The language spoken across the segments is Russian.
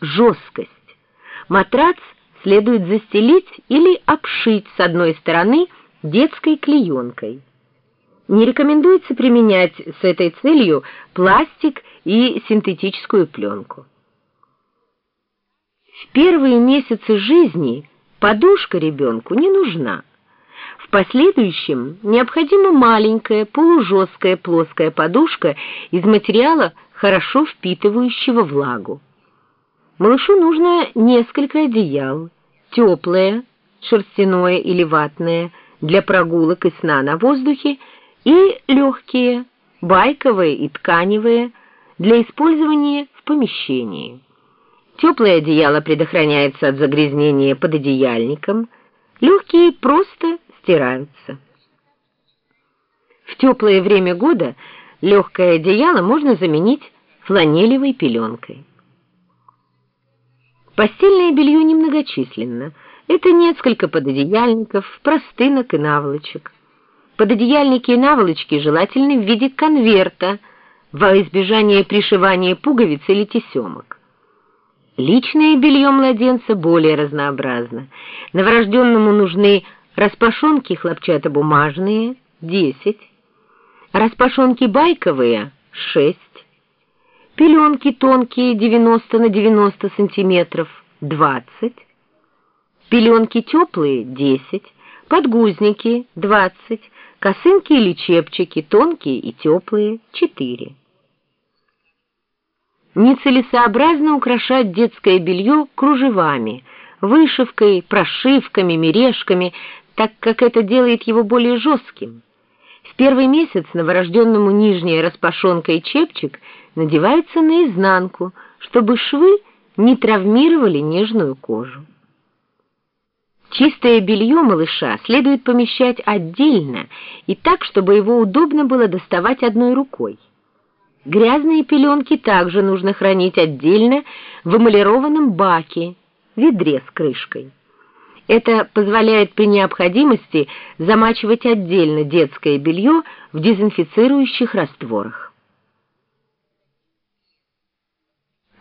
жесткость. Матрац следует застелить или обшить с одной стороны детской клеенкой. Не рекомендуется применять с этой целью пластик и синтетическую пленку. В первые месяцы жизни подушка ребенку не нужна. В последующем необходима маленькая полужесткая плоская подушка из материала, хорошо впитывающего влагу. Малышу нужно несколько одеял, теплое, шерстяное или ватное, для прогулок и сна на воздухе, и легкие, байковые и тканевые, для использования в помещении. Теплое одеяло предохраняется от загрязнения под одеяльником, легкие просто стираются. В теплое время года легкое одеяло можно заменить фланелевой пеленкой. Постельное белье немногочисленно. Это несколько пододеяльников, простынок и наволочек. Пододеяльники и наволочки желательны в виде конверта во избежание пришивания пуговиц или тесемок. Личное белье младенца более разнообразно. Новорожденному нужны распашонки хлопчатобумажные – 10, распашонки байковые – 6, пеленки тонкие 90 на 90 сантиметров – 20, пеленки теплые – 10, подгузники – 20, косынки или чепчики тонкие и теплые – 4. Нецелесообразно украшать детское белье кружевами, вышивкой, прошивками, мережками, так как это делает его более жестким. Первый месяц новорожденному нижняя распашонка и чепчик надеваются наизнанку, чтобы швы не травмировали нежную кожу. Чистое белье малыша следует помещать отдельно и так, чтобы его удобно было доставать одной рукой. Грязные пеленки также нужно хранить отдельно в эмалированном баке, ведре с крышкой. Это позволяет при необходимости замачивать отдельно детское белье в дезинфицирующих растворах.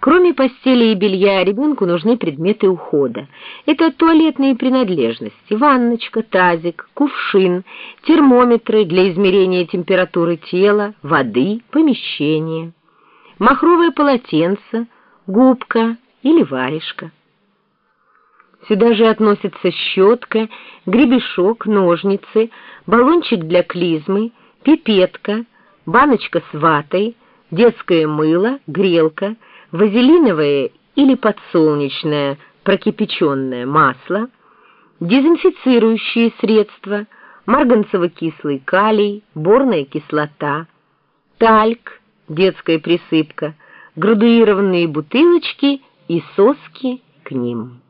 Кроме постели и белья, ребенку нужны предметы ухода. Это туалетные принадлежности, ванночка, тазик, кувшин, термометры для измерения температуры тела, воды, помещения, махровое полотенце, губка или варежка. Сюда же относятся щетка, гребешок, ножницы, баллончик для клизмы, пипетка, баночка с ватой, детское мыло, грелка, вазелиновое или подсолнечное прокипяченное масло, дезинфицирующие средства, марганцево-кислый калий, борная кислота, тальк, детская присыпка, градуированные бутылочки и соски к ним.